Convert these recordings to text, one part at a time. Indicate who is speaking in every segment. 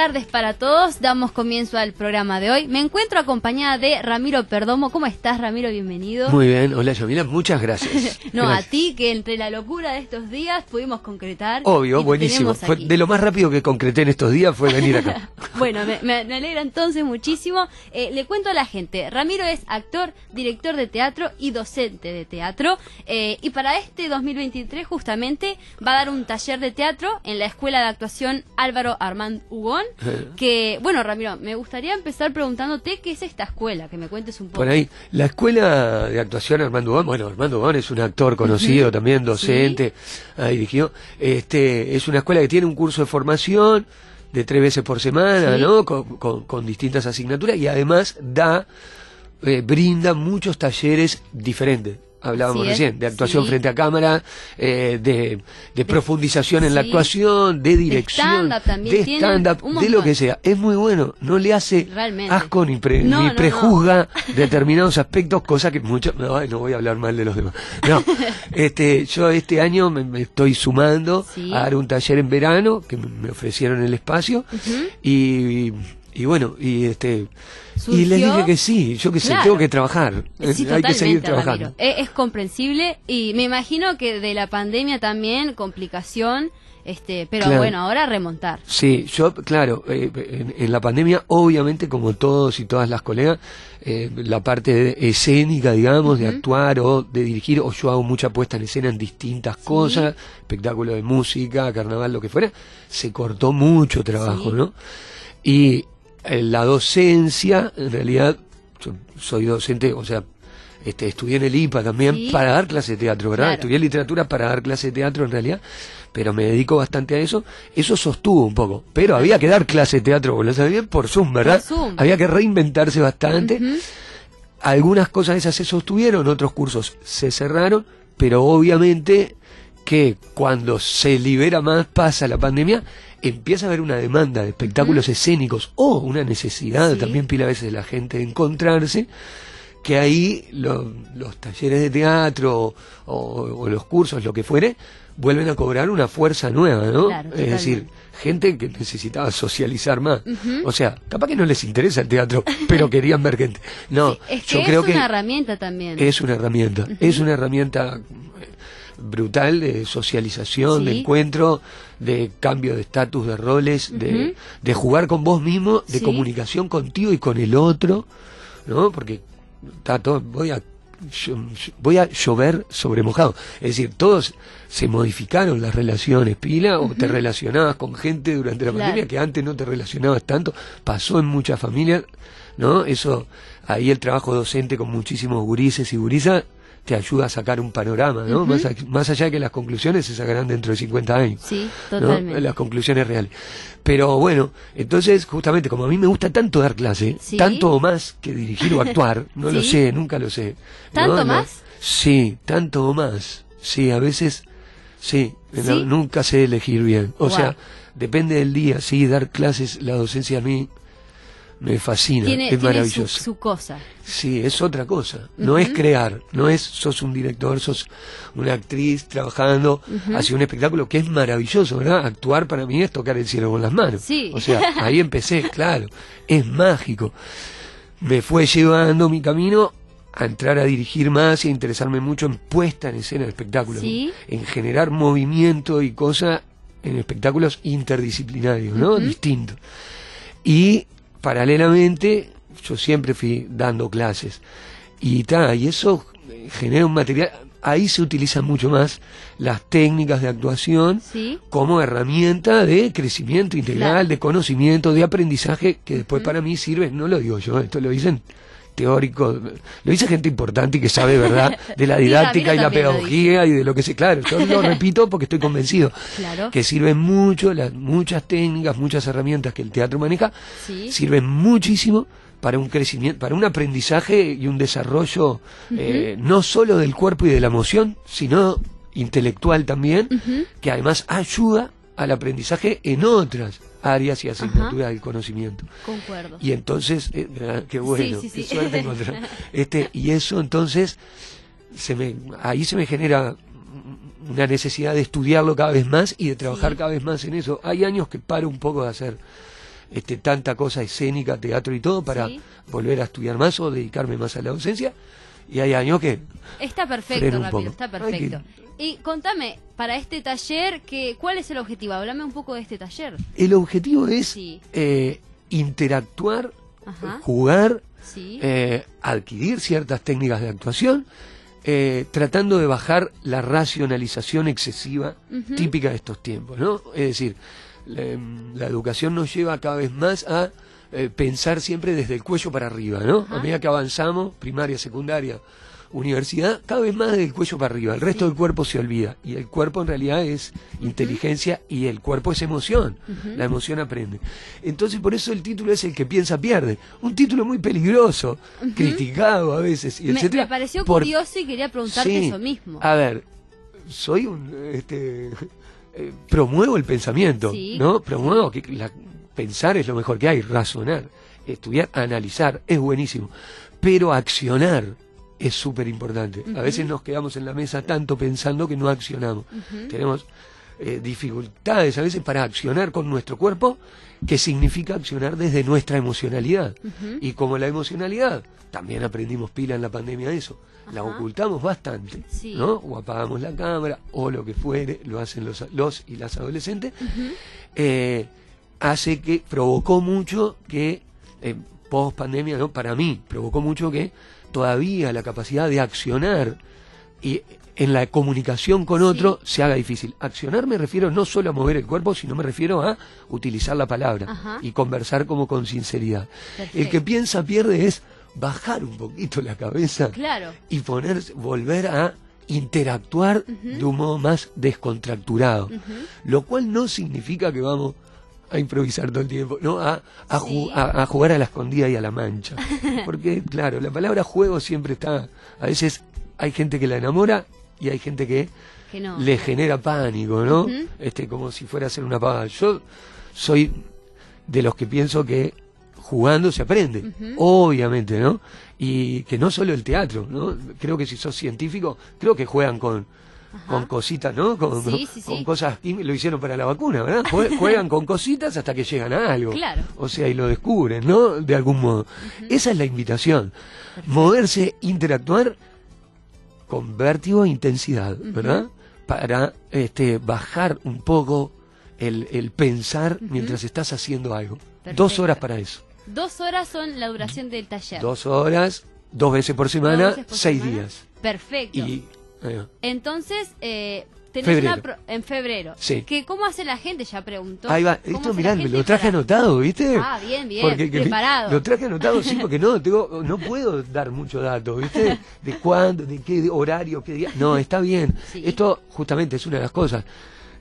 Speaker 1: tardes para todos. Damos comienzo al programa de hoy. Me encuentro acompañada de Ramiro Perdomo. ¿Cómo estás, Ramiro? Bienvenido.
Speaker 2: Muy bien. Hola, Yamila. Muchas gracias.
Speaker 1: no,
Speaker 2: Gracias.
Speaker 1: a ti, que entre la locura de estos días pudimos concretar.
Speaker 2: Obvio, buenísimo. Fue de lo más rápido que concreté en estos días fue venir acá.
Speaker 1: Bueno, me, alegra entonces muchísimo. Eh, le cuento a la gente, Ramiro es actor, director de teatro y docente de teatro. Eh, y para este 2023 justamente va a dar un taller de teatro en la Escuela de Actuación Álvaro Armand Ugón.
Speaker 2: Eh.
Speaker 1: Que, bueno, Ramiro, me gustaría empezar preguntándote qué es esta escuela, que me cuentes un poco.
Speaker 2: Por ahí, la escuela de actuación Armando Ubán, bueno, Armando Ubán es un actor conocido también, docente. Este, es una escuela que tiene un curso de formación de tres veces por semana,
Speaker 1: Sí.
Speaker 2: ¿no? Con, con- con distintas asignaturas y además da, eh, brinda muchos talleres diferentes. Hablábamos
Speaker 1: es,
Speaker 2: recién, de actuación
Speaker 1: sí.
Speaker 2: frente a cámara, eh, de, de profundización en la actuación, de dirección,
Speaker 1: stand-up también
Speaker 2: de stand-up, de lo que sea. Es muy bueno, no le hace
Speaker 1: Realmente.
Speaker 2: asco ni, pre-
Speaker 1: No,
Speaker 2: ni
Speaker 1: no, no.
Speaker 2: prejuzga determinados aspectos, cosa que muchos no, voy a hablar mal de los demás. No, este, yo este año me, me estoy sumando
Speaker 1: Sí.
Speaker 2: a dar un taller en verano que me, me ofrecieron el espacio y, y bueno, y este y les dije que sí, yo que sé,
Speaker 1: Claro.
Speaker 2: tengo que trabajar, eh,
Speaker 1: Sí,
Speaker 2: hay que seguir trabajando.
Speaker 1: Es, es comprensible y me imagino que de la pandemia también complicación, este, pero
Speaker 2: Claro.
Speaker 1: bueno, ahora remontar.
Speaker 2: Sí, yo, claro, eh, en, en la pandemia, obviamente, como todos y todas las colegas, eh, la parte de- escénica, digamos, de actuar o de dirigir, o yo hago mucha puesta en escena en distintas cosas, espectáculo de música, carnaval, lo que fuera, se cortó mucho trabajo,
Speaker 1: Sí.
Speaker 2: ¿no? Y la docencia, en realidad, yo soy docente, o sea, este, estudié en el IPA también
Speaker 1: Sí.
Speaker 2: para dar clase de teatro, ¿verdad?
Speaker 1: Claro.
Speaker 2: Estudié literatura para dar clase de teatro en realidad, pero me dedico bastante a eso. Eso sostuvo un poco, pero había que dar clase de teatro, vos lo sabés bien, por Zoom, ¿verdad?
Speaker 1: Por Zoom.
Speaker 2: Había que reinventarse bastante. Algunas cosas esas se sostuvieron, otros cursos se cerraron, pero obviamente que cuando se libera más, pasa la pandemia, empieza a haber una demanda de espectáculos escénicos o una necesidad
Speaker 1: Sí.
Speaker 2: también pila a veces de la gente de encontrarse, que ahí lo- los talleres de teatro o, o los cursos, lo que fuere, vuelven a cobrar una fuerza nueva, ¿no?
Speaker 1: Claro,
Speaker 2: es decir, gente que necesitaba socializar más. O sea, capaz que no les interesa el teatro, pero querían ver gente. No,
Speaker 1: Sí, es que
Speaker 2: yo
Speaker 1: es
Speaker 2: creo
Speaker 1: una
Speaker 2: que
Speaker 1: herramienta también.
Speaker 2: es una herramienta, es una herramienta brutal de socialización, de encuentro, de cambio de estatus, de roles, de, de jugar con vos mismo, de
Speaker 1: Sí.
Speaker 2: comunicación contigo y con el otro, ¿no? Porque está todo, voy a voy a llover sobre mojado. Es decir, todos se modificaron las relaciones, pila, o te relacionabas con gente durante la
Speaker 1: Claro.
Speaker 2: pandemia que antes no te relacionabas tanto, pasó en muchas familias, ¿no? Eso, ahí el trabajo docente con muchísimos gurises y gurisas te ayuda a sacar un panorama, ¿no? más, a- más allá de que las conclusiones se sacarán dentro de 50 años.
Speaker 1: Sí,
Speaker 2: ¿no?
Speaker 1: totalmente.
Speaker 2: Las conclusiones reales. Pero bueno, entonces, justamente, como a mí me gusta tanto dar clase,
Speaker 1: Sí.
Speaker 2: tanto o más que dirigir o actuar, no lo sé, nunca lo sé.
Speaker 1: ¿Tanto más?
Speaker 2: Sí, tanto o más. Sí, a veces, sí, nunca sé elegir bien. O sea, depende del día, sí, dar clases, la docencia a mí me fascina,
Speaker 1: tiene
Speaker 2: es
Speaker 1: tiene su,
Speaker 2: maravilloso.
Speaker 1: su cosa.
Speaker 2: Sí, es otra cosa. No es crear, no es sos un director, sos una actriz trabajando hacia un espectáculo que es maravilloso, ¿verdad? Actuar para mí es tocar el cielo con las manos.
Speaker 1: Sí.
Speaker 2: O sea, ahí empecé, claro. Es mágico. Me fue llevando mi camino a entrar a dirigir más y a interesarme mucho en puesta en escena de espectáculos,
Speaker 1: Sí.
Speaker 2: en generar movimiento y cosas en espectáculos interdisciplinarios, ¿no? Distintos. Y paralelamente yo siempre fui dando clases. Y ta, y eso genera un material, ahí se utilizan mucho más las técnicas de actuación
Speaker 1: Sí.
Speaker 2: como herramienta de crecimiento integral,
Speaker 1: Claro.
Speaker 2: de conocimiento, de aprendizaje, que después para mí sirve, no lo digo yo, esto lo dicen teóricos, lo dice gente importante y que sabe, ¿verdad?, de la didáctica y la pedagogía y de lo que sé, claro, yo lo repito porque estoy convencido
Speaker 1: Claro.
Speaker 2: que sirven mucho, las muchas técnicas, muchas herramientas que el teatro maneja,
Speaker 1: Sí.
Speaker 2: sirven muchísimo para un crecimiento, para un aprendizaje y un desarrollo eh, no solo del cuerpo y de la emoción, sino intelectual también, que además ayuda al aprendizaje en otras áreas y asignaturas del conocimiento.
Speaker 1: Concuerdo.
Speaker 2: Y entonces, eh, ah, qué bueno,
Speaker 1: Sí, sí,
Speaker 2: qué
Speaker 1: sí.
Speaker 2: suerte. Este, y eso entonces, se me, ahí se me genera una necesidad de estudiarlo cada vez más y de trabajar cada vez más en eso. Hay años que paro un poco de hacer este, tanta cosa escénica, teatro y todo para volver a estudiar más o dedicarme más a la docencia. Y hay años que
Speaker 1: Está perfecto,
Speaker 2: poco.
Speaker 1: está
Speaker 2: que-
Speaker 1: perfecto. Y contame, para este taller, que, ¿cuál es el objetivo? Háblame un poco de este taller.
Speaker 2: el objetivo es
Speaker 1: Sí.
Speaker 2: eh, interactuar,
Speaker 1: Ajá.
Speaker 2: jugar,
Speaker 1: Sí.
Speaker 2: eh, adquirir ciertas técnicas de actuación, eh, tratando de bajar la racionalización excesiva típica de estos tiempos, ¿no? Es decir, la, la educación nos lleva cada vez más a eh, pensar siempre desde el cuello para arriba, ¿no?
Speaker 1: Ajá.
Speaker 2: A medida que avanzamos, primaria, secundaria, universidad, cada vez más del cuello para arriba. El resto
Speaker 1: Sí.
Speaker 2: del cuerpo se olvida. Y el cuerpo en realidad es inteligencia y el cuerpo es emoción. La emoción aprende. Entonces por eso el título es el que piensa pierde. Un título muy peligroso, criticado a veces, y
Speaker 1: me,
Speaker 2: etcétera.
Speaker 1: me pareció
Speaker 2: por-
Speaker 1: curioso y quería preguntarte
Speaker 2: Sí.
Speaker 1: eso mismo.
Speaker 2: A ver, soy un este eh, promuevo el pensamiento,
Speaker 1: Sí.
Speaker 2: ¿no? Promuevo que la- pensar es lo mejor que hay, razonar, estudiar, analizar es buenísimo, pero accionar es súper importante. A veces nos quedamos en la mesa tanto pensando que no accionamos. Tenemos eh, dificultades a veces para accionar con nuestro cuerpo, que significa accionar desde nuestra emocionalidad. Y como la emocionalidad, también aprendimos pila en la pandemia eso, la ocultamos bastante,
Speaker 1: Sí.
Speaker 2: ¿no? O apagamos la cámara, o lo que fuere, lo hacen los, los y las adolescentes, eh, hace que, provocó mucho que, eh, post pandemia, ¿no? Para mí, provocó mucho que todavía la capacidad de accionar y en la comunicación con
Speaker 1: Sí.
Speaker 2: otro se haga difícil. Accionar me refiero no solo a mover el cuerpo, sino me refiero a utilizar la palabra
Speaker 1: Ajá.
Speaker 2: y conversar como con sinceridad. El que piensa pierde es bajar un poquito la cabeza
Speaker 1: Claro.
Speaker 2: y poner, volver a interactuar de un modo más descontracturado. Lo cual no significa que vamos a improvisar todo el tiempo, ¿no? A, a, ju-
Speaker 1: Sí.
Speaker 2: a- a jugar a la escondida y a la mancha. Porque, claro, la palabra juego siempre está. A veces hay gente que la enamora y hay gente que
Speaker 1: Que no.
Speaker 2: le genera pánico, ¿no? Este, como si fuera a ser una pavada. Yo soy de los que pienso que jugando se aprende, obviamente, ¿no? Y que no solo el teatro, ¿no? Creo que si sos científico, creo que juegan con con cositas, ¿no? Con,
Speaker 1: Sí, sí,
Speaker 2: con
Speaker 1: sí.
Speaker 2: cosas, y lo hicieron para la vacuna, ¿verdad? Jue- Juegan con cositas hasta que llegan a algo.
Speaker 1: Claro.
Speaker 2: O sea, y lo descubren, ¿no? De algún modo. Esa es la invitación. Moverse, interactuar con vértigo e intensidad, ¿verdad? Para este, bajar un poco el, el pensar mientras estás haciendo algo. Dos horas para eso.
Speaker 1: Dos horas son la duración del taller.
Speaker 2: Dos horas, dos veces por semana,
Speaker 1: veces por
Speaker 2: seis
Speaker 1: semana.
Speaker 2: días.
Speaker 1: Perfecto.
Speaker 2: Y.
Speaker 1: Entonces, eh, tenés
Speaker 2: Febrero.
Speaker 1: una pro- en febrero.
Speaker 2: Sí.
Speaker 1: Que, ¿Cómo hace la gente? Ya preguntó.
Speaker 2: Ahí va,
Speaker 1: ¿Cómo
Speaker 2: esto mirá, me lo traje
Speaker 1: para-
Speaker 2: anotado, ¿viste?
Speaker 1: Ah, bien, bien,
Speaker 2: Porque que-
Speaker 1: preparado.
Speaker 2: Lo traje anotado, sí, porque no, tengo, no puedo dar mucho dato, ¿viste? De cuándo, de qué horario, qué día. No, está bien.
Speaker 1: Sí.
Speaker 2: Esto justamente es una de las cosas.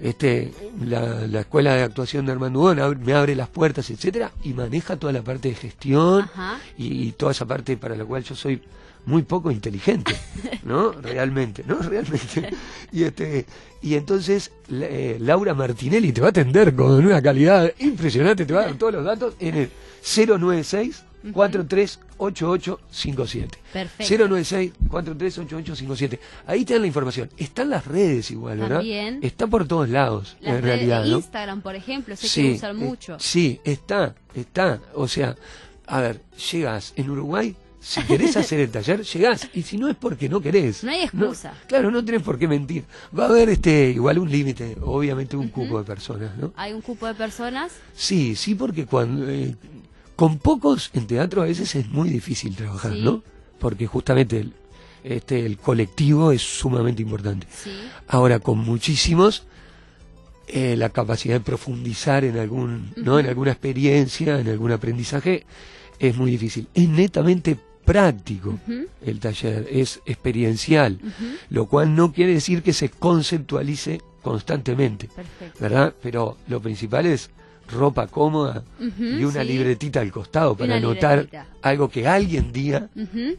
Speaker 2: Este, la, la escuela de actuación de Armando me abre las puertas, etcétera, y maneja toda la parte de gestión y, y toda esa parte para la cual yo soy muy poco inteligente, ¿no? Realmente, ¿no? Realmente. Y este y entonces eh, Laura Martinelli te va a atender con una calidad impresionante, te va a dar todos los datos en el 096 438857.
Speaker 1: Perfecto.
Speaker 2: 096 438857. Ahí te dan la información. Están las redes igual, ¿verdad?
Speaker 1: También.
Speaker 2: Está por todos lados,
Speaker 1: Las
Speaker 2: en
Speaker 1: redes
Speaker 2: realidad,
Speaker 1: de
Speaker 2: ¿no?
Speaker 1: Instagram, por ejemplo, sé
Speaker 2: Sí,
Speaker 1: que usan
Speaker 2: eh,
Speaker 1: mucho.
Speaker 2: sí, está, está. O sea, a ver, llegas en Uruguay, si querés hacer el taller, llegás. Y si no es porque no querés.
Speaker 1: No hay excusa.
Speaker 2: claro, no tenés por qué mentir. Va a haber este igual un límite, obviamente un cupo de personas, ¿no?
Speaker 1: Hay un cupo de personas.
Speaker 2: Sí, sí, porque cuando eh, con pocos en teatro a veces es muy difícil trabajar,
Speaker 1: Sí.
Speaker 2: ¿no? Porque justamente el, este, el colectivo es sumamente importante.
Speaker 1: Sí.
Speaker 2: Ahora, con muchísimos, eh, la capacidad de profundizar en algún, ¿no? en alguna experiencia, en algún aprendizaje, es muy difícil. Es netamente práctico el taller, es experiencial, lo cual no quiere decir que se conceptualice constantemente,
Speaker 1: Perfecto.
Speaker 2: ¿verdad? Pero lo principal es ropa cómoda y una
Speaker 1: sí.
Speaker 2: libretita al costado para anotar
Speaker 1: libretita.
Speaker 2: algo que alguien diga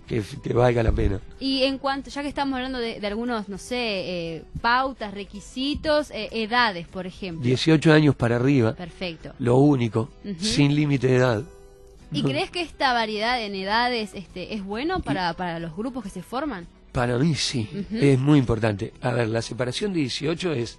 Speaker 2: que, que valga la pena.
Speaker 1: Y en cuanto, ya que estamos hablando de, de algunos, no sé, eh, pautas, requisitos, eh, edades, por ejemplo.
Speaker 2: 18 años para arriba,
Speaker 1: Perfecto.
Speaker 2: lo único, sin límite de edad.
Speaker 1: ¿Y crees que esta variedad en edades este, es bueno para, para los grupos que se forman?
Speaker 2: Para mí sí, es muy importante. A ver, la separación de 18 es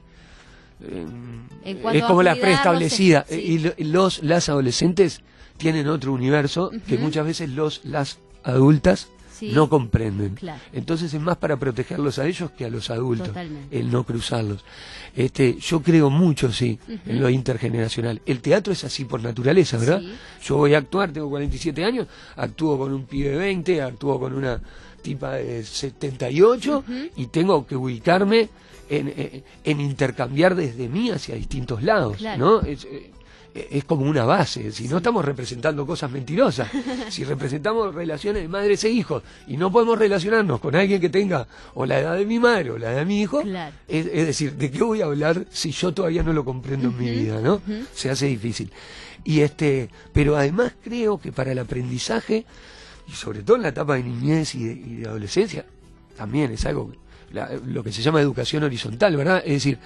Speaker 2: eh,
Speaker 1: cuanto
Speaker 2: es como la preestablecida.
Speaker 1: sí.
Speaker 2: Y lo- los, las adolescentes tienen otro universo que muchas veces los, las adultas
Speaker 1: Sí.
Speaker 2: no comprenden.
Speaker 1: Claro.
Speaker 2: Entonces es más para protegerlos a ellos que a los adultos,
Speaker 1: Totalmente.
Speaker 2: el no cruzarlos. Este, yo creo mucho, sí, en lo intergeneracional. El teatro es así por naturaleza, ¿verdad?
Speaker 1: Sí.
Speaker 2: Yo voy a actuar, tengo 47 años, actúo con un pibe de 20, actúo con una tipa de 78
Speaker 1: Ujú.
Speaker 2: y tengo que ubicarme en, en- intercambiar desde mí hacia distintos lados,
Speaker 1: Claro.
Speaker 2: ¿no? Es, eh, es como una base, si no estamos representando cosas mentirosas, si representamos relaciones de madres e hijos y no podemos relacionarnos con alguien que tenga o la edad de mi madre o la edad de mi hijo,
Speaker 1: Claro.
Speaker 2: es, es decir, ¿de qué voy a hablar si yo todavía no lo comprendo en mi vida, no? Se hace difícil. Y este, pero además creo que para el aprendizaje y sobre todo en la etapa de niñez y de, y de adolescencia también es algo la- lo que se llama educación horizontal, ¿verdad? Es decir,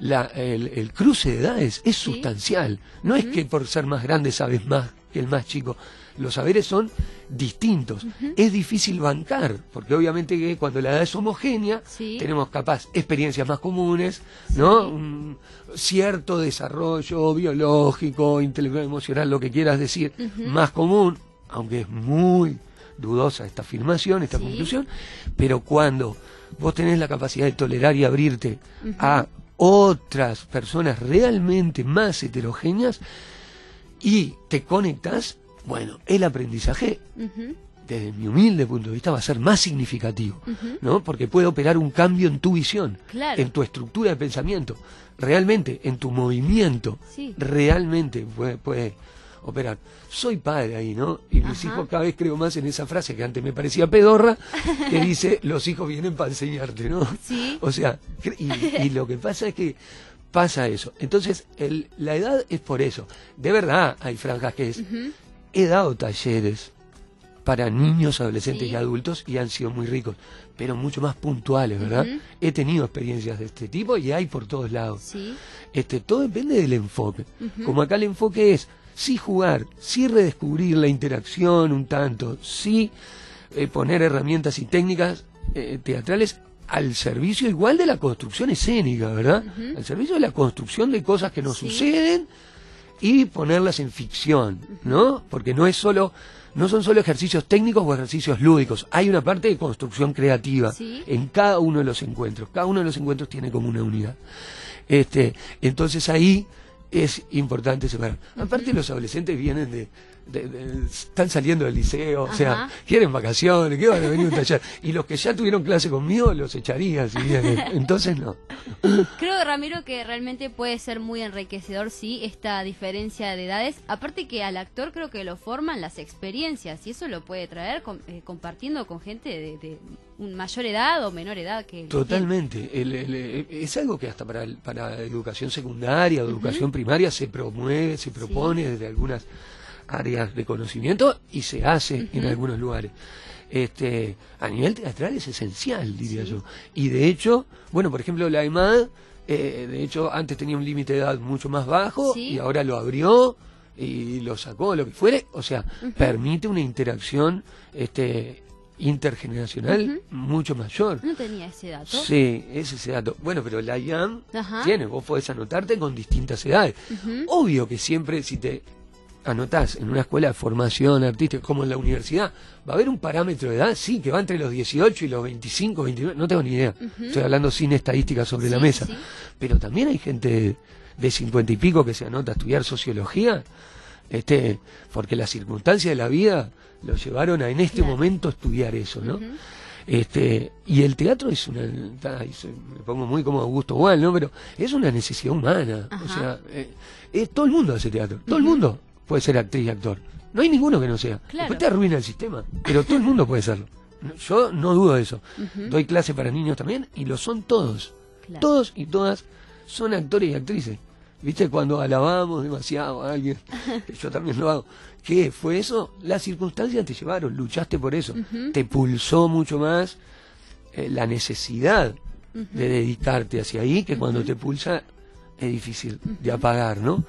Speaker 2: la- el, el cruce de edades es
Speaker 1: Sí.
Speaker 2: sustancial. No es que por ser más grande sabes más que el más chico. Los saberes son distintos. Es difícil bancar, porque obviamente que cuando la edad es homogénea,
Speaker 1: Sí.
Speaker 2: tenemos capaz experiencias más comunes, ¿no? Un cierto desarrollo biológico, intelectual, emocional, lo que quieras decir, más común, aunque es muy dudosa esta afirmación, esta conclusión, pero cuando vos tenés la capacidad de tolerar y abrirte a otras personas realmente más heterogéneas y te conectas, bueno, el aprendizaje desde mi humilde punto de vista va a ser más significativo. ¿no? Porque puede operar un cambio en tu visión,
Speaker 1: Claro.
Speaker 2: en tu estructura de pensamiento, realmente en tu movimiento,
Speaker 1: Sí.
Speaker 2: realmente puede, puede operar. Soy padre ahí, ¿no? Y mis
Speaker 1: Ajá.
Speaker 2: hijos cada vez creo más en esa frase que antes me parecía pedorra, que dice, los hijos vienen para enseñarte, ¿no?
Speaker 1: Sí.
Speaker 2: O sea, y, y lo que pasa es que pasa eso. Entonces, el- la edad es por eso. De verdad, hay franjas que es... He dado talleres para niños, adolescentes
Speaker 1: Sí.
Speaker 2: y adultos y han sido muy ricos, pero mucho más puntuales, ¿verdad? He tenido experiencias de este tipo y hay por todos lados.
Speaker 1: Sí.
Speaker 2: Este, todo depende del enfoque. Como acá el enfoque es sí jugar, sí redescubrir la interacción un tanto, sí eh, poner herramientas y técnicas eh, teatrales al servicio igual de la construcción escénica, ¿verdad? Al servicio de la construcción de cosas que nos
Speaker 1: Sí.
Speaker 2: suceden y ponerlas en ficción, ¿no? Porque no es solo no son solo ejercicios técnicos o ejercicios lúdicos, hay una parte de construcción creativa
Speaker 1: Sí.
Speaker 2: en cada uno de los encuentros. Cada uno de los encuentros tiene como una unidad. Este, entonces ahí es importante separar. Aparte los adolescentes vienen de, de- de- están saliendo del liceo, o sea, quieren vacaciones, que van a venir a un taller. Y los que ya tuvieron clase conmigo los echaría si vienen. Entonces no.
Speaker 1: Creo, Ramiro, que realmente puede ser muy enriquecedor, sí, esta diferencia de edades. Aparte que al actor creo que lo forman las experiencias y eso lo puede traer eh, compartiendo con gente de, de un mayor edad o menor edad que.
Speaker 2: Totalmente. El- el- el- es algo que hasta para educación secundaria o educación primaria se promueve, se propone desde algunas áreas de conocimiento y se hace en algunos lugares. Este, a nivel teatral es esencial, diría yo. Y de hecho, bueno, por ejemplo, la EMAD, eh, de hecho, antes tenía un límite de edad mucho más bajo
Speaker 1: Sí.
Speaker 2: y ahora lo abrió y lo sacó, lo que fuere. O sea, permite una interacción este, intergeneracional mucho mayor.
Speaker 1: No tenía ese dato.
Speaker 2: Sí, ese es ese dato. Bueno, pero la IAM
Speaker 1: Ajá.
Speaker 2: tiene, vos podés anotarte con distintas edades. Obvio que siempre si te anotás en una escuela de formación artística como en la universidad, va a haber un parámetro de edad, sí, que va entre los 18 y los 25, 29, no tengo ni idea. Estoy hablando sin estadísticas sobre la mesa.
Speaker 1: sí.
Speaker 2: Pero también hay gente de 50 y pico que se anota a estudiar sociología, este, porque las circunstancias de la vida lo llevaron a en este
Speaker 1: Claro.
Speaker 2: momento estudiar eso, ¿no? Este, y el teatro es una, me pongo muy como Augusto Gual, ¿no? Pero es una necesidad humana. O sea, eh, eh, todo el mundo hace teatro, todo el mundo puede ser actriz y actor. No hay ninguno que no sea.
Speaker 1: Claro.
Speaker 2: Después te arruina el sistema, pero todo el mundo puede serlo. Yo no dudo de eso. Doy clase para niños también y lo son todos.
Speaker 1: Claro.
Speaker 2: Todos y todas son actores y actrices. ¿Viste? Cuando alabamos demasiado a alguien, que yo también lo hago. ¿Qué fue eso? Las circunstancias te llevaron, luchaste por eso. Te pulsó mucho más eh, la necesidad de dedicarte hacia ahí, que cuando te pulsa es difícil de apagar, ¿no?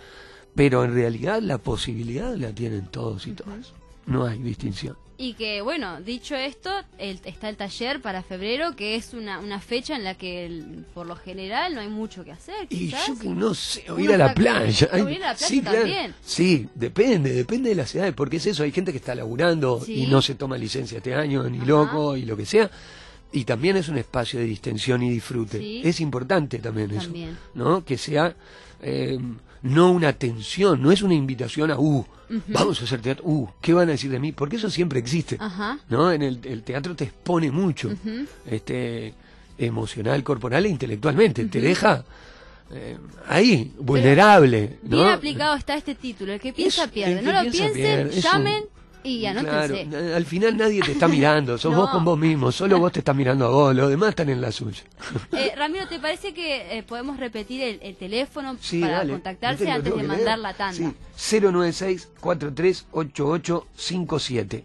Speaker 2: Pero en realidad la posibilidad la tienen todos y todas. No hay distinción.
Speaker 1: Y que, bueno, dicho esto, el- está el taller para febrero, que es una, una fecha en la que, el- por lo general, no hay mucho que hacer.
Speaker 2: Y yo que no sé, o ir a la playa.
Speaker 1: o ir a la playa
Speaker 2: sí,
Speaker 1: también.
Speaker 2: Sí, depende, depende de las edades, porque es eso, hay gente que está laburando
Speaker 1: Sí.
Speaker 2: y no se toma licencia este año, ni
Speaker 1: Ajá.
Speaker 2: loco, y lo que sea. Y también es un espacio de distensión y disfrute.
Speaker 1: Sí.
Speaker 2: Es importante también,
Speaker 1: También.
Speaker 2: eso, ¿no? Que sea eh, no una tensión, no es una invitación a, uh, vamos a hacer teatro, uh, ¿qué van a decir de mí? Porque eso siempre existe.
Speaker 1: Ajá.
Speaker 2: ¿no? En el, el teatro te expone mucho, este, emocional, corporal e intelectualmente. Te deja eh, ahí, vulnerable. ¿no?
Speaker 1: Bien aplicado está este título. El que piensa
Speaker 2: Es-
Speaker 1: pierde.
Speaker 2: el
Speaker 1: no lo piensen, llamen y
Speaker 2: Claro,
Speaker 1: anótense.
Speaker 2: na- al final nadie te está mirando, sos
Speaker 1: No.
Speaker 2: vos con vos mismo, solo vos te estás mirando a vos, los demás están en la suya.
Speaker 1: Eh, Ramiro, ¿te parece que eh, podemos repetir el, el teléfono
Speaker 2: Sí,
Speaker 1: para
Speaker 2: dale.
Speaker 1: contactarse
Speaker 2: ¿Viste que lo
Speaker 1: antes de mandar la tanda?
Speaker 2: Sí, 096-438857. ¿Tá?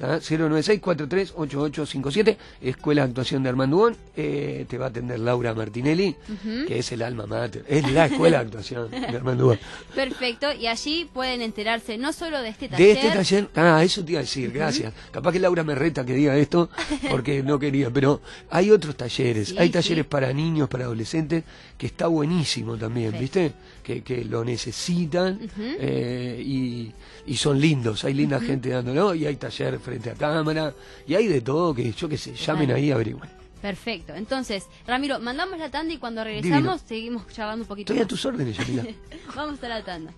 Speaker 2: 096-438857, Escuela de Actuación de Armando Bon, eh, te va a atender Laura Martinelli,
Speaker 1: Ujú.
Speaker 2: que es el alma mater, es la Escuela de Actuación de Armando Bon.
Speaker 1: Perfecto, y allí pueden enterarse no solo de este taller,
Speaker 2: De este taller, ah, eso te iba a decir, gracias. Capaz que Laura me reta que diga esto porque no quería, pero hay otros talleres,
Speaker 1: Sí,
Speaker 2: hay
Speaker 1: sí.
Speaker 2: talleres para niños, para adolescentes, que está buenísimo también,
Speaker 1: Sí.
Speaker 2: ¿viste? Que, que lo necesitan eh, y, y son lindos, hay linda gente dándolo y hay taller frente a cámara y hay de todo que yo que sé, llamen ahí y averigüen.
Speaker 1: Perfecto. Entonces, Ramiro, mandamos la tanda y cuando regresamos
Speaker 2: Divino.
Speaker 1: seguimos charlando un poquito
Speaker 2: Estoy a tus órdenes, Yamila.
Speaker 1: Vamos a la tanda.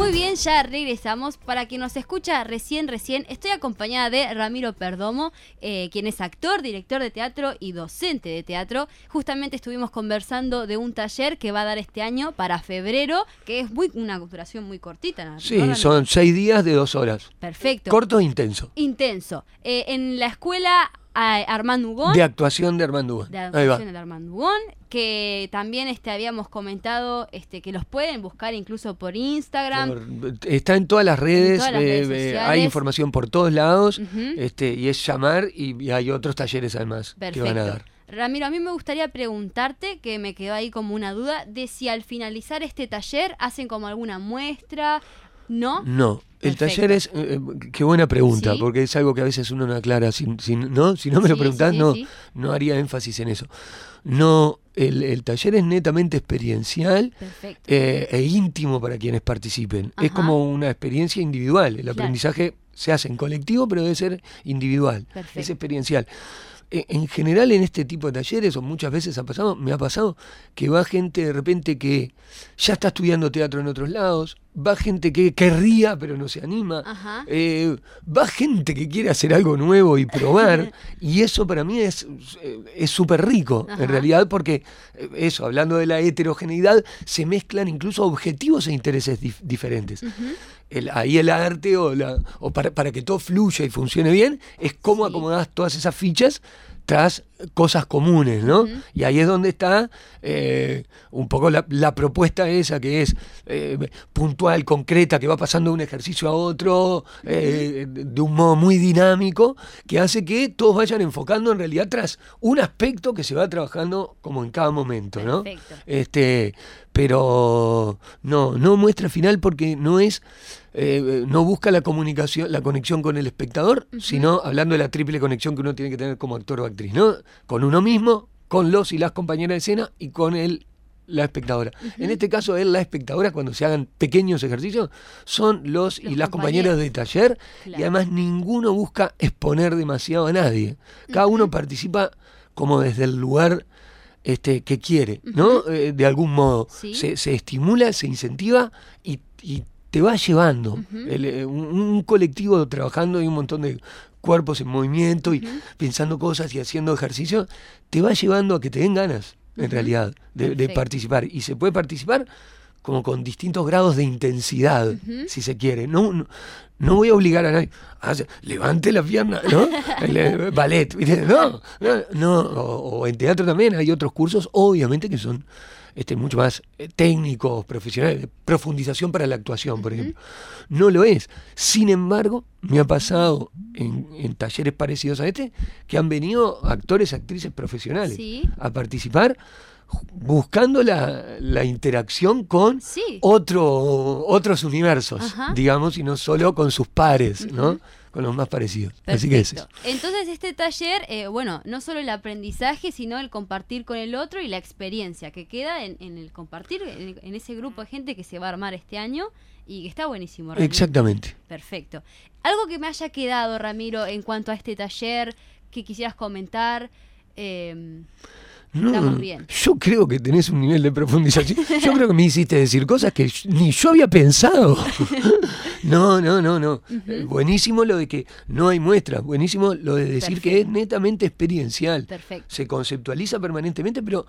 Speaker 1: Muy bien, ya regresamos. Para quien nos escucha recién, recién, estoy acompañada de Ramiro Perdomo, eh, quien es actor, director de teatro y docente de teatro. Justamente estuvimos conversando de un taller que va a dar este año para febrero, que es muy una duración muy cortita. ¿no,
Speaker 2: Sí, son seis días de dos horas.
Speaker 1: Perfecto.
Speaker 2: Corto e intenso.
Speaker 1: Intenso. Eh, en la escuela Armando Hugón.
Speaker 2: De actuación de Armando Bon.
Speaker 1: de
Speaker 2: Ahí va.
Speaker 1: adaptaciones de Armando Hugón, que también este habíamos comentado este que los pueden buscar incluso por Instagram.
Speaker 2: Por- está en todas las redes,
Speaker 1: todas las
Speaker 2: eh,
Speaker 1: redes
Speaker 2: eh, hay información por todos lados, este, y es llamar y, y hay otros talleres además que
Speaker 1: Perfecto.
Speaker 2: van a dar.
Speaker 1: Ramiro, a mí me gustaría preguntarte, que me quedó ahí como una duda, de si al finalizar este taller hacen como alguna muestra, ¿no?
Speaker 2: No, el
Speaker 1: Perfecto.
Speaker 2: taller es, eh, eh, qué buena pregunta,
Speaker 1: Sí.
Speaker 2: porque es algo que a veces uno no aclara, sin, sin- ¿no? si no me lo
Speaker 1: Sí,
Speaker 2: preguntás
Speaker 1: sí,
Speaker 2: no, no haría énfasis en eso. No, el, el taller es netamente experiencial eh, e íntimo para quienes participen. Es como una experiencia individual. El
Speaker 1: Claro.
Speaker 2: aprendizaje se hace en colectivo, pero debe ser individual.
Speaker 1: Perfecto.
Speaker 2: Es experiencial. E- En general en este tipo de talleres, o muchas veces ha pasado, me ha pasado, que va gente de repente que ya está estudiando teatro en otros lados, va gente que querría pero no se anima, eh, va gente que quiere hacer algo nuevo y probar, y eso para mí es eh, es súper rico,
Speaker 1: Ajá.
Speaker 2: en realidad, porque eh, eso, hablando de la heterogeneidad, se mezclan incluso objetivos e intereses dif- diferentes. El- ahí el arte o, la, o para, para que todo fluya y funcione bien, es cómo
Speaker 1: Sí.
Speaker 2: acomodás todas esas fichas tras cosas comunes, ¿no? Y ahí es donde está eh, un poco la, la propuesta esa que es eh, puntual, concreta, que va pasando de un ejercicio a otro, eh, de un modo muy dinámico, que hace que todos vayan enfocando en realidad tras un aspecto que se va trabajando como en cada momento, ¿no?
Speaker 1: Perfecto.
Speaker 2: Este, pero no, no muestra final porque no es, eh, no busca la comunicación, la conexión con el espectador, sino hablando de la triple conexión que uno tiene que tener como actor o actriz, ¿no? Con uno mismo, con los y las compañeras de escena y con el la espectadora. En este caso, él, la espectadora, cuando se hagan pequeños ejercicios, son los, y las compañeras de taller, y además ninguno busca exponer demasiado a nadie. Cada uno participa como desde el lugar este, que quiere, ¿no? Eh, de algún modo.
Speaker 1: Sí.
Speaker 2: Se, se estimula, se incentiva y, y te va llevando. El, eh, un, un colectivo trabajando y un montón de cuerpos en movimiento y pensando cosas y haciendo ejercicio, te va llevando a que te den ganas, en realidad, de, participar. Y se puede participar como con distintos grados de intensidad, si se quiere. No, no, no voy a obligar a nadie a hacer, levante la pierna, ¿no? El, eh, ballet. No, no, no. O, o en teatro también hay otros cursos, obviamente, que son este, mucho más eh, técnicos, profesionales, de profundización para la actuación, por ejemplo. No lo es. Sin embargo, me ha pasado en, en talleres parecidos a este que han venido actores, actrices profesionales
Speaker 1: Sí.
Speaker 2: a participar buscando la, la interacción con
Speaker 1: Sí.
Speaker 2: otro, otros universos,
Speaker 1: Ajá.
Speaker 2: digamos, y no solo con sus pares, ¿no? Con los más parecidos. Así que es eso.
Speaker 1: Perfecto. Entonces este taller, eh, bueno, no solo el aprendizaje, sino el compartir con el otro y la experiencia que queda en, en el compartir en, en ese grupo de gente que se va a armar este año y que está buenísimo. realmente.
Speaker 2: Exactamente.
Speaker 1: Perfecto. Algo que me haya quedado, Ramiro, en cuanto a este taller que quisieras comentar. eh,
Speaker 2: No,
Speaker 1: bien.
Speaker 2: Yo creo que tenés un nivel de profundización. Yo creo que me hiciste decir cosas que ni yo había pensado. No, no, no, no. Buenísimo lo de que no hay muestras. Buenísimo lo de decir que es netamente experiencial.
Speaker 1: Perfecto.
Speaker 2: Se conceptualiza permanentemente, pero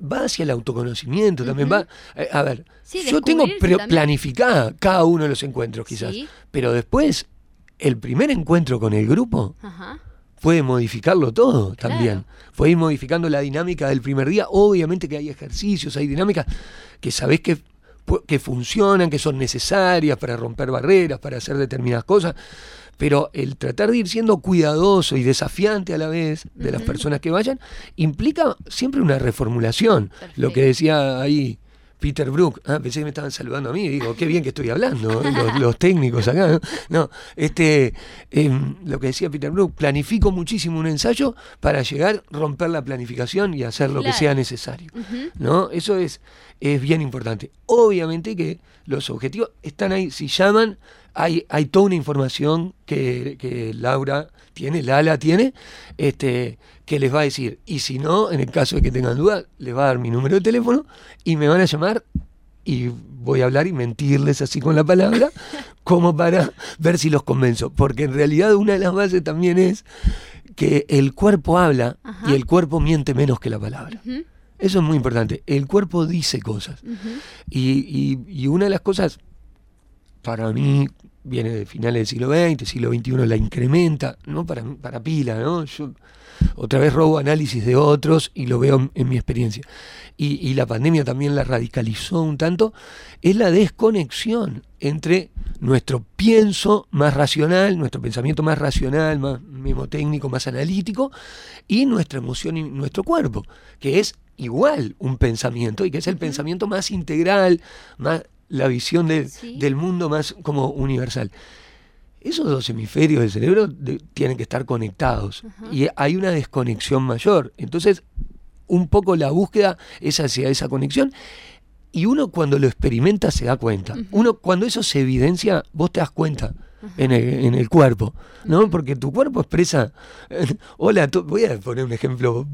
Speaker 2: va hacia el autoconocimiento también. va eh, A ver,
Speaker 1: Sí,
Speaker 2: yo tengo planificada cada uno de los encuentros quizás.
Speaker 1: Sí.
Speaker 2: Pero después, el primer encuentro con el grupo
Speaker 1: Ajá.
Speaker 2: puede modificarlo todo
Speaker 1: Claro.
Speaker 2: también. Puede ir modificando la dinámica del primer día. Obviamente que hay ejercicios, hay dinámicas que sabés que, que funcionan, que son necesarias para romper barreras, para hacer determinadas cosas. Pero el tratar de ir siendo cuidadoso y desafiante a la vez de las personas que vayan implica siempre una reformulación. Lo que decía ahí Peter Brook, ah, pensé que me estaban saludando a mí, digo, qué bien que estoy hablando, los, los técnicos acá. No, No, este, em, lo que decía Peter Brook, planifico muchísimo un ensayo para llegar, romper la planificación y hacer lo que sea necesario. ¿no? Eso es, es bien importante. Obviamente que los objetivos están ahí, si llaman, hay, hay toda una información que, que Laura tiene, Lala tiene, este, que les va a decir, y si no, en el caso de que tengan duda, les va a dar mi número de teléfono y me van a llamar y voy a hablar y mentirles así con la palabra, como para ver si los convenzo. Porque en realidad una de las bases también es que el cuerpo habla
Speaker 1: Ajá.
Speaker 2: y el cuerpo miente menos que la palabra. Eso es muy importante. El cuerpo dice cosas. Y, y- y una de las cosas, para mí, viene de finales del siglo XX, siglo XXI la incrementa, no para, para pila, ¿no? Yo otra vez robo análisis de otros y lo veo en, en mi experiencia. Y, y la pandemia también la radicalizó un tanto, es la desconexión entre nuestro pienso más racional, nuestro pensamiento más racional, más memotécnico, más analítico, y nuestra emoción y nuestro cuerpo, que es igual un pensamiento y que es el pensamiento más integral, más la visión del-
Speaker 1: Sí.
Speaker 2: del mundo más como universal. Esos dos hemisferios del cerebro de- tienen que estar conectados y hay una desconexión mayor. Entonces, un poco la búsqueda es hacia esa conexión y uno cuando lo experimenta se da cuenta. Uno cuando eso se evidencia, vos te das cuenta en el, en el cuerpo, ¿no? Porque tu cuerpo expresa, hola, voy a poner un ejemplo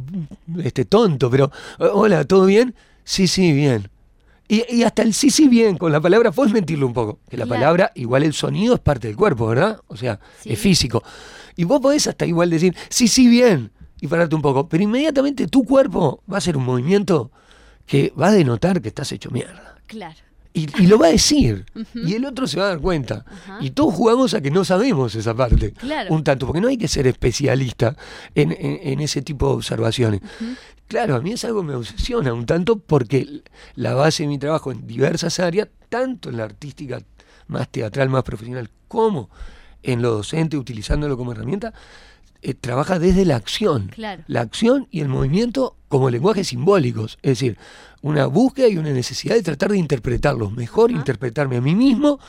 Speaker 2: este tonto, pero hola, ¿todo bien? Sí, sí, bien. Y, y hasta el sí, sí, bien, con la palabra, puedes mentirlo un poco. Que la
Speaker 1: Claro.
Speaker 2: palabra, igual el sonido es parte del cuerpo, ¿verdad? O sea,
Speaker 1: Sí.
Speaker 2: es físico. Y vos podés hasta igual decir, sí, sí, bien, y pararte un poco. Pero inmediatamente tu cuerpo va a hacer un movimiento que va a denotar que estás hecho mierda.
Speaker 1: Claro.
Speaker 2: Y, y lo va a decir. Y el otro se va a dar cuenta. Y todos jugamos a que no sabemos esa parte.
Speaker 1: Claro.
Speaker 2: Un tanto, porque no hay que ser especialista en, en- en ese tipo de observaciones. Claro, a mí es algo que me obsesiona un tanto porque la base de mi trabajo en diversas áreas, tanto en la artística más teatral, más profesional, como en lo docente, utilizándolo como herramienta, eh, trabaja desde la acción.
Speaker 1: Claro.
Speaker 2: La acción y el movimiento como lenguajes simbólicos. Es decir, una búsqueda y una necesidad de tratar de interpretarlos mejor, interpretarme a mí mismo,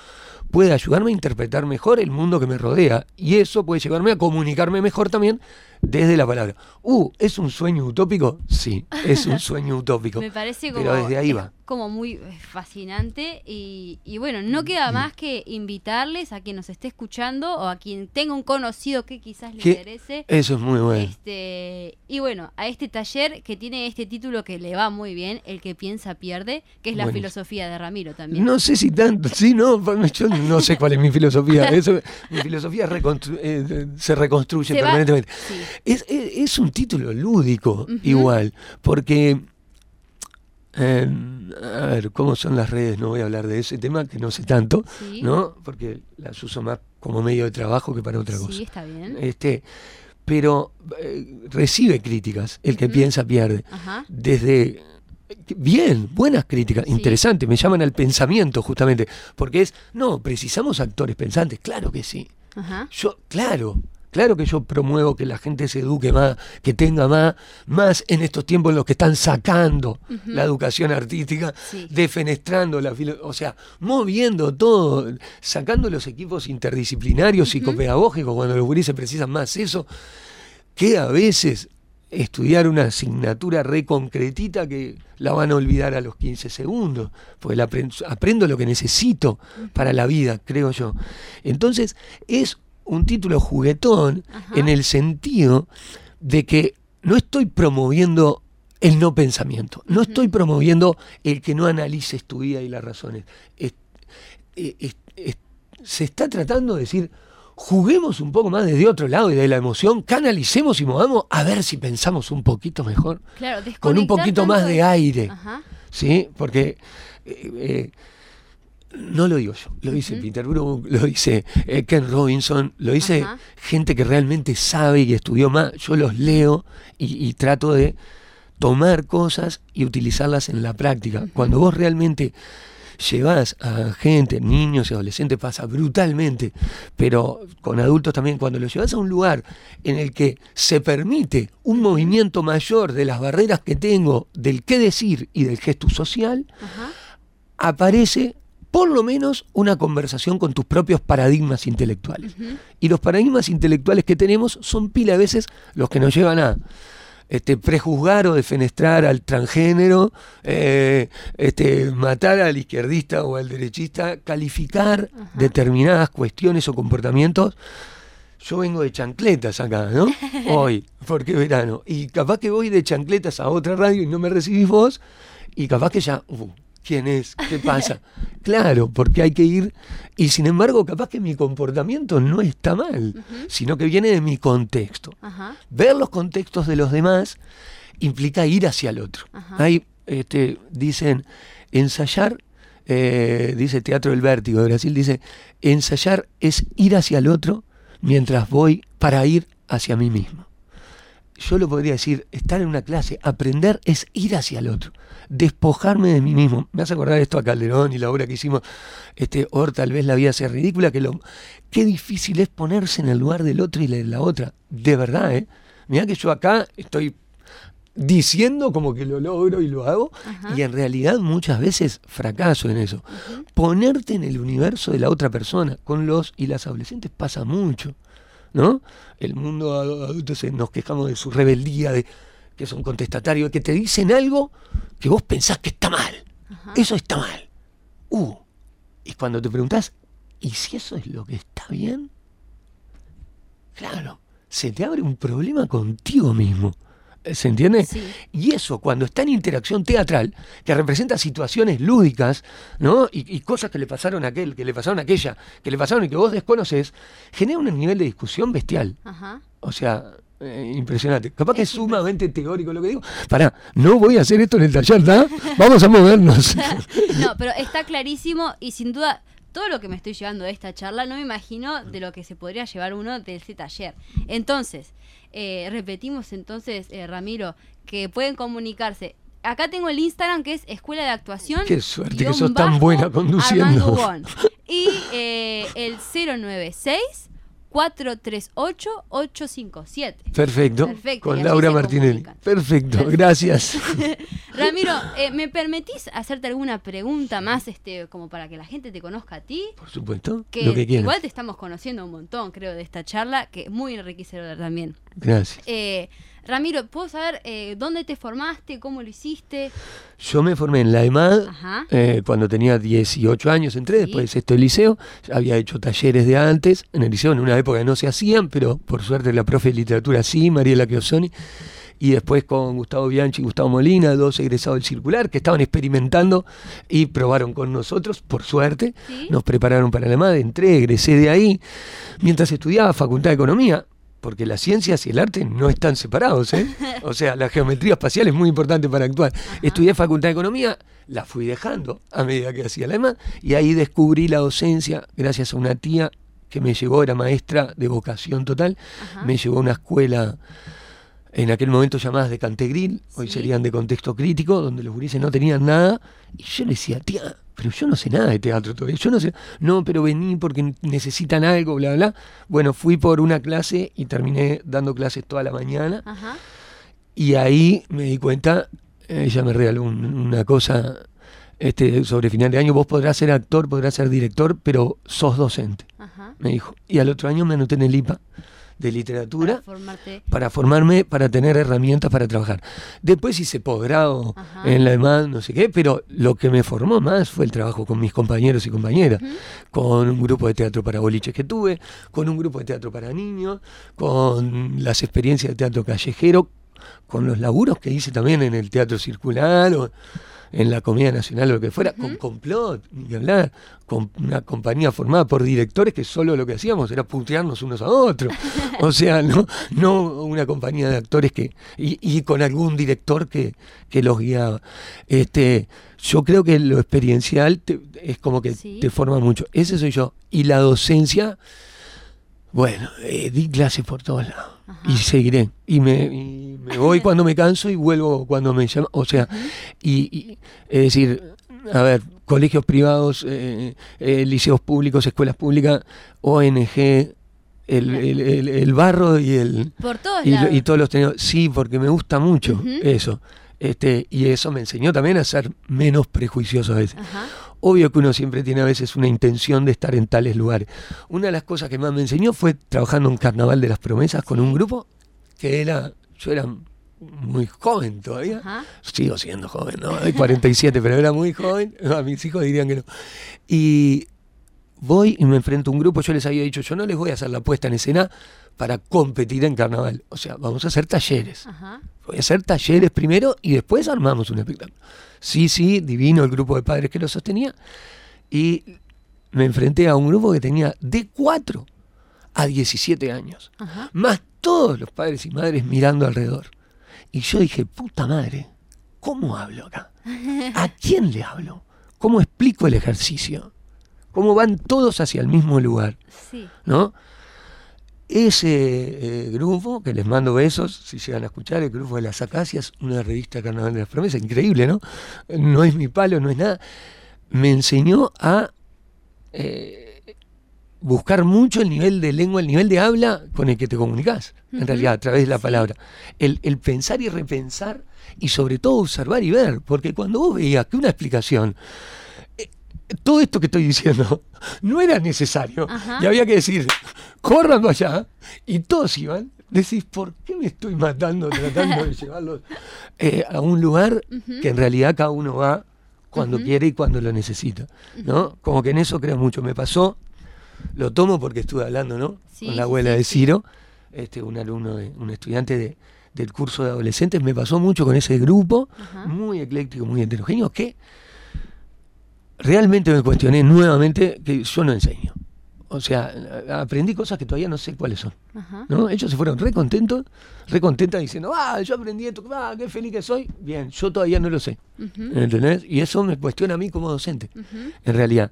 Speaker 2: puede ayudarme a interpretar mejor el mundo que me rodea. Y eso puede llevarme a comunicarme mejor también desde la palabra. Uh, ¿es un sueño utópico? Sí, es un sueño utópico.
Speaker 1: Me parece como,
Speaker 2: Pero desde ahí va.
Speaker 1: como muy eh, fascinante y, y bueno,
Speaker 2: Mm,
Speaker 1: no queda más que invitarles a quien nos esté escuchando o a quien tenga un conocido que quizás le
Speaker 2: Que
Speaker 1: interese.
Speaker 2: Eso es muy bueno.
Speaker 1: Este, y bueno, a este taller que tiene este título que le va muy bien, El que piensa pierde, que es la filosofía de Ramiro también.
Speaker 2: No sé si tanto, sí, no, yo no sé cuál es mi filosofía. Eso, mi filosofía reconstru- eh, se reconstruye
Speaker 1: Se va-
Speaker 2: permanentemente.
Speaker 1: sí.
Speaker 2: Es, es- es un título lúdico, igual, porque, eh, a ver, ¿cómo son las redes? No voy a hablar de ese tema, que no sé tanto,
Speaker 1: Sí.
Speaker 2: ¿no? Porque las uso más como medio de trabajo que para otra
Speaker 1: Sí,
Speaker 2: cosa.
Speaker 1: está bien.
Speaker 2: Este, pero eh, recibe críticas, el que piensa pierde.
Speaker 1: Ajá.
Speaker 2: Desde bien, buenas críticas,
Speaker 1: Sí.
Speaker 2: interesante, me llaman al pensamiento justamente, porque es, no, precisamos actores pensantes, claro que sí.
Speaker 1: Ajá.
Speaker 2: Yo, claro, Claro que yo promuevo que la gente se eduque más, que tenga más, más en estos tiempos en los que están sacando la educación artística, defenestrando la o sea, moviendo todo, sacando los equipos interdisciplinarios, psicopedagógicos, cuando los gurises precisan más eso, que a veces estudiar una asignatura reconcretita que la van a olvidar a los 15 segundos, porque aprendo lo que necesito para la vida, creo yo. Entonces, es un título juguetón en el sentido de que no estoy promoviendo el no pensamiento, no estoy promoviendo el que no analices tu vida y las razones. se está tratando de decir, juguemos un poco más desde otro lado y de la emoción, canalicemos y movamos a ver si pensamos un poquito mejor, con un poquito más de aire, ¿sí? Porque eh, eh, no lo digo yo, lo dice Peter Brook, lo dice eh, Ken Robinson, lo dice gente que realmente sabe y estudió más. Yo los leo y, trato de tomar cosas y utilizarlas en la práctica. Cuando vos realmente llevas a gente, niños y adolescentes, pasa brutalmente, pero con adultos también, cuando los llevas a un lugar en el que se permite un movimiento mayor de las barreras que tengo del qué decir y del gesto social, aparece por lo menos una conversación con tus propios paradigmas intelectuales. Y los paradigmas intelectuales que tenemos son pila a veces los que nos llevan a este, prejuzgar o defenestrar al transgénero, eh, este, matar al izquierdista o al derechista, calificar determinadas cuestiones o comportamientos. Yo vengo de chancletas acá, ¿no? Hoy, porque verano. Y capaz que voy de chancletas a otra radio y no me recibís vos, y capaz que ya, uh, quién es, qué pasa. claro, porque hay que ir, y sin embargo, capaz que mi comportamiento no está mal, sino que viene de mi contexto. Ver los contextos de los demás implica ir hacia el otro. Ahí este, dicen, ensayar, eh, dice Teatro del Vértigo de Brasil, dice, ensayar es ir hacia el otro mientras voy para ir hacia mí mismo yo lo podría decir, estar en una clase, aprender es ir hacia el otro, despojarme de mí mismo. Me hace acordar esto a Calderón y la obra que hicimos, este, Or, tal vez la vida sea ridícula, que lo, qué difícil es ponerse en el lugar del otro y de la otra, de verdad, ¿eh? Mira que yo acá estoy diciendo como que lo logro y lo hago, y en realidad muchas veces fracaso en eso. Ponerte en el universo de la otra persona, con los y las adolescentes pasa mucho. ¿No? El mundo adulto nos quejamos de su rebeldía, de que son contestatarios, que te dicen algo que vos pensás que está mal. Eso está mal. Uh, y cuando te preguntás, ¿y si eso es lo que está bien? Claro, se te abre un problema contigo mismo. ¿Se entiende? Y eso, cuando está en interacción teatral, que representa situaciones lúdicas, ¿no? Y, cosas que le pasaron a aquel, que le pasaron a aquella, que le pasaron y que vos desconoces, genera un nivel de discusión bestial. O sea, eh, impresionante. Capaz que es sumamente teórico lo que digo. Pará, no voy a hacer esto en el taller, ¿no? Vamos a movernos.
Speaker 1: no, pero está clarísimo y sin duda todo lo que me estoy llevando de esta charla no me imagino de lo que se podría llevar uno de ese taller. Entonces, eh, repetimos entonces, eh, Ramiro, que pueden comunicarse. Acá tengo el Instagram que es Escuela de Actuación.
Speaker 2: Qué suerte que sos tan buena conduciendo.
Speaker 1: Y eh, el 096 438-857.
Speaker 2: Perfecto. Perfecto. Con Laura Martinelli. Perfecto, gracias.
Speaker 1: Ramiro, eh, ¿me permitís hacerte alguna pregunta más este como para que la gente te conozca a ti?
Speaker 2: Por supuesto, que lo que quieras.
Speaker 1: Igual te estamos conociendo un montón, creo, de esta charla, que es muy enriquecedora también.
Speaker 2: Gracias.
Speaker 1: Eh, Ramiro, ¿puedo saber eh, dónde te formaste, cómo lo hiciste?
Speaker 2: Yo me formé en la EMAD eh, cuando tenía 18 años, entré, después de sexto el liceo, había hecho talleres de antes, en el liceo en una época no se hacían, pero por suerte la profe de literatura sí, Mariela Chiosoni, y después con Gustavo Bianchi y Gustavo Molina, dos egresados del circular, que estaban experimentando y probaron con nosotros, por suerte, nos prepararon para la EMAD, entré, egresé de ahí, mientras estudiaba Facultad de Economía, porque las ciencias y el arte no están separados. ¿eh? O sea, la geometría espacial es muy importante para actuar. Estudié Facultad de Economía, la fui dejando a medida que hacía la EMA, y ahí descubrí la docencia gracias a una tía que me llevó, era maestra de vocación total, me llevó a una escuela en aquel momento llamadas de Cantegril, hoy serían de contexto crítico, donde los gurises no tenían nada, y yo le decía, tía, pero yo no sé nada de teatro todavía, yo no sé, no, pero vení porque necesitan algo, bla, bla. Bueno, fui por una clase y terminé dando clases toda la mañana.
Speaker 1: Ajá.
Speaker 2: Y ahí me di cuenta, ella me regaló un- una cosa este, sobre final de año, vos podrás ser actor, podrás ser director, pero sos docente,
Speaker 1: Ajá.
Speaker 2: me dijo. Y al otro año me anoté en el IPA de literatura
Speaker 1: Para formarte.
Speaker 2: para formarme, para tener herramientas para trabajar. Después hice posgrado en la demás, no sé qué, pero lo que me formó más fue el trabajo con mis compañeros y compañeras, con un grupo de teatro para boliches que tuve, con un grupo de teatro para niños, con las experiencias de teatro callejero, con los laburos que hice también en el teatro circular o en la Comedia Nacional o lo que fuera, con complot, ni que hablar, con una compañía formada por directores que solo lo que hacíamos era putearnos unos a otros. O sea, no, no una compañía de actores que, y, y con algún director que, que los guiaba. Este, yo creo que lo experiencial te- es como que
Speaker 1: Sí.
Speaker 2: te forma mucho. Ese soy yo. Y la docencia, bueno, eh, di clases por todos lados. Y seguiré. Y me, y me voy cuando me canso y vuelvo cuando me llama. O sea, y, y, es decir, a ver, colegios privados, eh, eh, liceos públicos, escuelas públicas, ONG, el, el, el- el barro y el
Speaker 1: Por todos
Speaker 2: y,
Speaker 1: lados.
Speaker 2: y todos los tenemos. Sí, porque me gusta mucho eso. Este, y eso me enseñó también a ser menos prejuicioso a veces.
Speaker 1: Ajá.
Speaker 2: Obvio que uno siempre tiene a veces una intención de estar en tales lugares. Una de las cosas que más me enseñó fue trabajando en Carnaval de las Promesas con un grupo que era, yo era muy joven todavía.
Speaker 1: Ajá.
Speaker 2: Sigo siendo joven, ¿no? Hay 47, pero era muy joven. A mis hijos dirían que no. Y voy y me enfrento a un grupo. Yo les había dicho, yo no les voy a hacer la puesta en escena para competir en carnaval. O sea, vamos a hacer talleres.
Speaker 1: Ajá.
Speaker 2: Voy a hacer talleres primero y después armamos un espectáculo. Sí, sí, divino el grupo de padres que lo sostenía. Y me enfrenté a un grupo que tenía de 4 a 17 años.
Speaker 1: Ajá.
Speaker 2: Más todos los padres y madres mirando alrededor. Y yo dije, puta madre, ¿cómo hablo acá? ¿A quién le hablo? ¿Cómo explico el ejercicio? ¿Cómo van todos hacia el mismo lugar?
Speaker 1: Sí.
Speaker 2: ¿no? Ese eh, grupo, que les mando besos, si llegan a escuchar, el grupo de las Acacias, una revista Carnaval de las Promesas, increíble, ¿no? No es mi palo, no es nada. Me enseñó a eh, buscar mucho el nivel de lengua, el nivel de habla con el que te comunicas, en realidad, a través de la palabra. El, el pensar y repensar y sobre todo observar y ver, porque cuando vos veías que una explicación todo esto que estoy diciendo no era necesario.
Speaker 1: Ajá.
Speaker 2: Y había que decir, corran allá. Y todos iban. Decís, ¿por qué me estoy matando tratando de llevarlos eh, a un lugar que en realidad cada uno va cuando quiere y cuando lo necesita? ¿no? Como que en eso creo mucho. Me pasó, lo tomo porque estuve hablando ¿no?
Speaker 1: Sí,
Speaker 2: con la abuela
Speaker 1: sí,
Speaker 2: de
Speaker 1: sí.
Speaker 2: Ciro, este, un alumno, de, un estudiante de- del curso de adolescentes. Me pasó mucho con ese grupo muy ecléctico, muy heterogéneo, que realmente me cuestioné nuevamente que yo no enseño. O sea, aprendí cosas que todavía no sé cuáles son.
Speaker 1: Ajá.
Speaker 2: ¿no? Ellos se fueron re contentos, re contentas diciendo, ah, yo aprendí esto, ah, qué feliz que soy. Bien, yo todavía no lo sé.
Speaker 1: Ujú.
Speaker 2: ¿Entendés? Y eso me cuestiona a mí como docente, en realidad.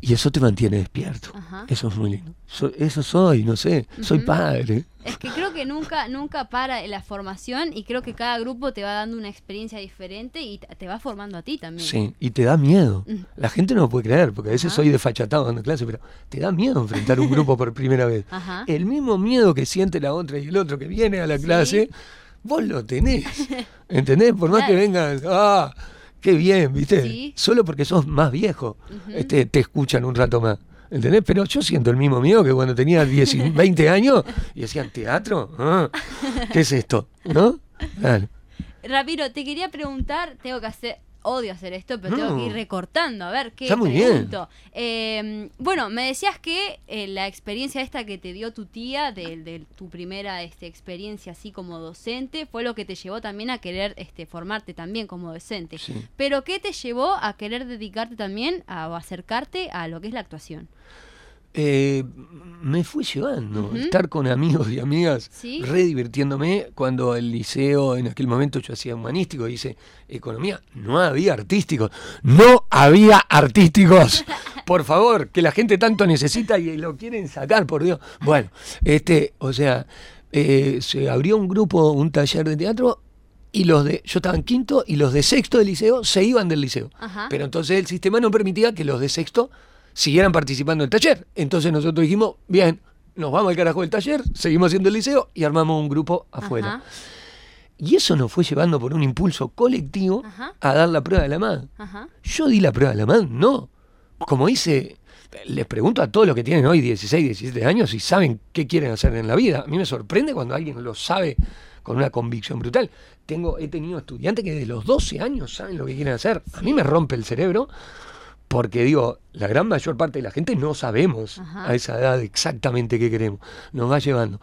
Speaker 2: Y eso te mantiene despierto.
Speaker 1: Ajá.
Speaker 2: Eso es muy lindo. So- eso soy, no sé, soy padre.
Speaker 1: Es que creo que nunca, nunca para la formación y creo que cada grupo te va dando una experiencia diferente y te va formando a ti también.
Speaker 2: Sí, y te da miedo.
Speaker 1: Mm.
Speaker 2: La gente no lo puede creer, porque a veces soy desfachatado dando clase, pero te da miedo enfrentar un grupo por primera vez.
Speaker 1: Ajá.
Speaker 2: El mismo miedo que siente la otra y el otro que viene a la
Speaker 1: Sí.
Speaker 2: clase, vos lo tenés. ¿Entendés? Por más que vengan, ah, qué bien, ¿viste?
Speaker 1: Sí.
Speaker 2: Solo porque sos más viejo, este, te escuchan un rato más. ¿Entendés? Pero yo siento el mismo miedo que cuando tenía 10 y 20 años y decían, ¿teatro? Ah, ¿Qué es esto? ¿No? Claro.
Speaker 1: Ramiro, te quería preguntar, tengo que hacer, odio hacer esto, pero tengo que ir recortando, a ver qué
Speaker 2: Está muy bien.
Speaker 1: pregunto. Eh, bueno, me decías que eh, la experiencia esta que te dio tu tía, de, de tu primera este, experiencia así como docente, fue lo que te llevó también a querer este, formarte también como docente.
Speaker 2: Sí.
Speaker 1: Pero ¿qué te llevó a querer dedicarte también a, o acercarte a lo que es la actuación?
Speaker 2: Eh, me fui llevando, estar con amigos y amigas,
Speaker 1: Sí.
Speaker 2: re divirtiéndome. Cuando el liceo, en aquel momento yo hacía humanístico, hice economía, no había artísticos, no había artísticos. Por favor, que la gente tanto necesita y lo quieren sacar, por Dios. Bueno, este, o sea, eh, se abrió un grupo, un taller de teatro y los de, yo estaba en quinto y los de sexto del liceo se iban del liceo.
Speaker 1: Ajá.
Speaker 2: Pero entonces el sistema no permitía que los de sexto siguieran participando del taller. Entonces nosotros dijimos, bien, nos vamos al carajo del taller, seguimos haciendo el liceo y armamos un grupo afuera.
Speaker 1: Ajá.
Speaker 2: Y eso nos fue llevando por un impulso colectivo
Speaker 1: Ajá.
Speaker 2: a dar la prueba de la MAD.
Speaker 1: Ajá.
Speaker 2: Yo di la prueba de la MAD, no. Como hice, les pregunto a todos los que tienen hoy 16, 17 años si saben qué quieren hacer en la vida. A mí me sorprende cuando alguien lo sabe con una convicción brutal. Tengo, he tenido estudiantes que desde los 12 años saben lo que quieren hacer. A mí me rompe el cerebro porque digo, la gran mayor parte de la gente no sabemos
Speaker 1: Ajá.
Speaker 2: a esa edad exactamente qué queremos. Nos va llevando.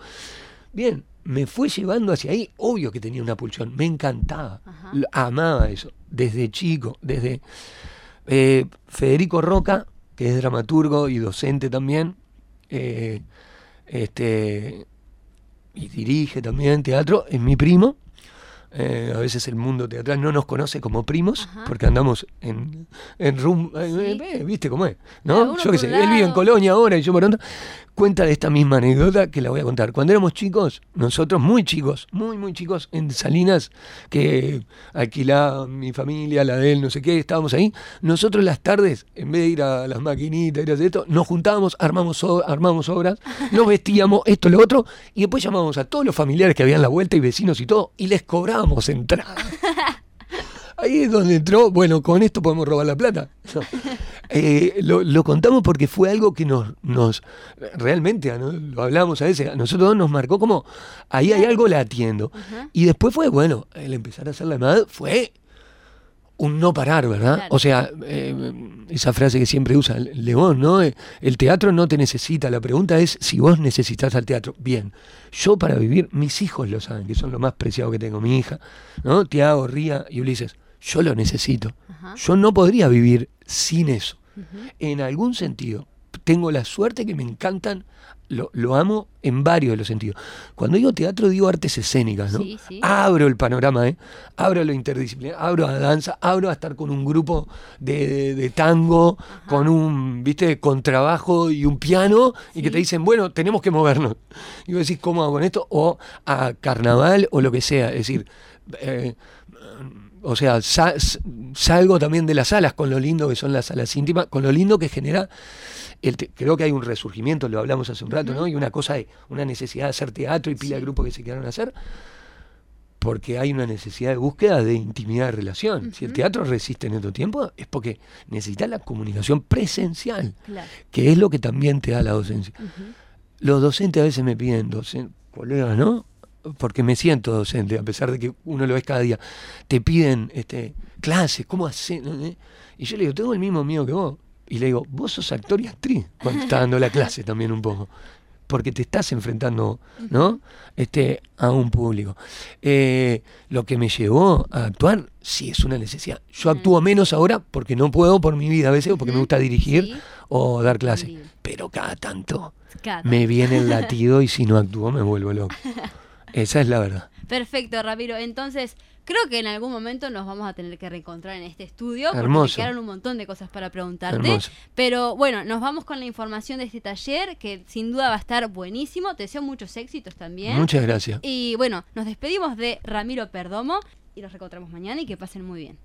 Speaker 2: Bien, me fue llevando hacia ahí. Obvio que tenía una pulsión. Me encantaba.
Speaker 1: Ajá.
Speaker 2: Amaba eso. Desde chico. Desde eh, Federico Roca, que es dramaturgo y docente también. eh, este y dirige también teatro, es mi primo. Eh, a veces el mundo teatral no nos conoce como primos,
Speaker 1: Ajá.
Speaker 2: porque andamos en, en rum, eh,
Speaker 1: Sí.
Speaker 2: eh, ¿viste cómo es? ¿No? Yo qué sé, él vive en. Colonia ahora y yo por otro. Cuenta de esta misma anécdota que la voy a contar. Cuando éramos chicos, nosotros muy chicos, muy, muy chicos, en Salinas, que alquilaba mi familia, la de él, no sé qué, estábamos ahí. Nosotros las tardes, en vez de ir a las maquinitas, ir a hacer esto, nos juntábamos, armamos, armamos obras, nos vestíamos, esto, lo otro, y después llamábamos a todos los familiares que habían la vuelta y vecinos y todo, y les cobrábamos entrada. Ahí es donde entró, bueno, con esto podemos robar la plata. No. Eh, lo, lo contamos porque fue algo que nos, nos realmente, no- lo hablamos a veces, a nosotros nos marcó como, ahí hay algo latiendo.
Speaker 1: Ajá.
Speaker 2: Y después fue, bueno, el empezar a hacer la MAD fue un no parar, ¿verdad?
Speaker 1: Claro.
Speaker 2: O sea, eh, esa frase que siempre usa León, ¿no? Eh, El teatro no te necesita, la pregunta es si vos necesitas al teatro. Bien, yo para vivir, mis hijos lo saben, que son lo más preciado que tengo, mi hija, ¿no? Tiago, Ría y Ulises, yo lo necesito.
Speaker 1: Ajá.
Speaker 2: Yo no podría vivir sin eso. En algún sentido, tengo la suerte que me encantan, lo, lo amo en varios de los sentidos. Cuando digo teatro, digo artes escénicas, ¿no?
Speaker 1: Sí, sí.
Speaker 2: Abro el panorama, ¿eh? Abro lo interdisciplinario, abro a danza, abro a estar con un grupo de, de- de tango, con un, viste, contrabajo y un piano, y que te dicen, bueno, tenemos que movernos. Y vos decís, ¿cómo hago con esto? O a carnaval o lo que sea. Es decir, eh, o sea, sa- s- salgo también de las salas con lo lindo que son las salas íntimas, con lo lindo que genera, el te- creo que hay un resurgimiento, lo hablamos hace un rato, ¿no? Y una cosa de una necesidad de hacer teatro y pila de
Speaker 1: Sí.
Speaker 2: grupos que se quedaron a hacer, porque hay una necesidad de búsqueda de intimidad de relación. Si el teatro resiste en estos tiempos es porque necesita la comunicación presencial,
Speaker 1: Claro.
Speaker 2: que es lo que también te da la docencia. Los docentes a veces me piden, docen- colegas, ¿no? Porque me siento docente, a pesar de que uno lo ves cada día. Te piden este, clases, ¿cómo hacer? Y yo le digo, tengo el mismo miedo que vos. Y le digo, vos sos actor y actriz cuando estás dando la clase también un poco. Porque te estás enfrentando, ¿no? Este, a un público. Eh, lo que me llevó a actuar, sí, es una necesidad. Yo actúo menos ahora porque no puedo por mi vida a veces, o porque me gusta dirigir
Speaker 1: sí.
Speaker 2: o dar clase.
Speaker 1: Entendible.
Speaker 2: Pero cada tanto me viene el latido y si no actúo me vuelvo loco. Esa es la verdad.
Speaker 1: Perfecto, Ramiro. Entonces, creo que en algún momento nos vamos a tener que reencontrar en este estudio. Porque
Speaker 2: Hermoso.
Speaker 1: me quedaron un montón de cosas para preguntarte.
Speaker 2: Hermoso.
Speaker 1: Pero bueno, nos vamos con la información de este taller, que sin duda va a estar buenísimo. Te deseo muchos éxitos también.
Speaker 2: Muchas gracias.
Speaker 1: Y bueno, nos despedimos de Ramiro Perdomo y los reencontramos mañana y que pasen muy bien.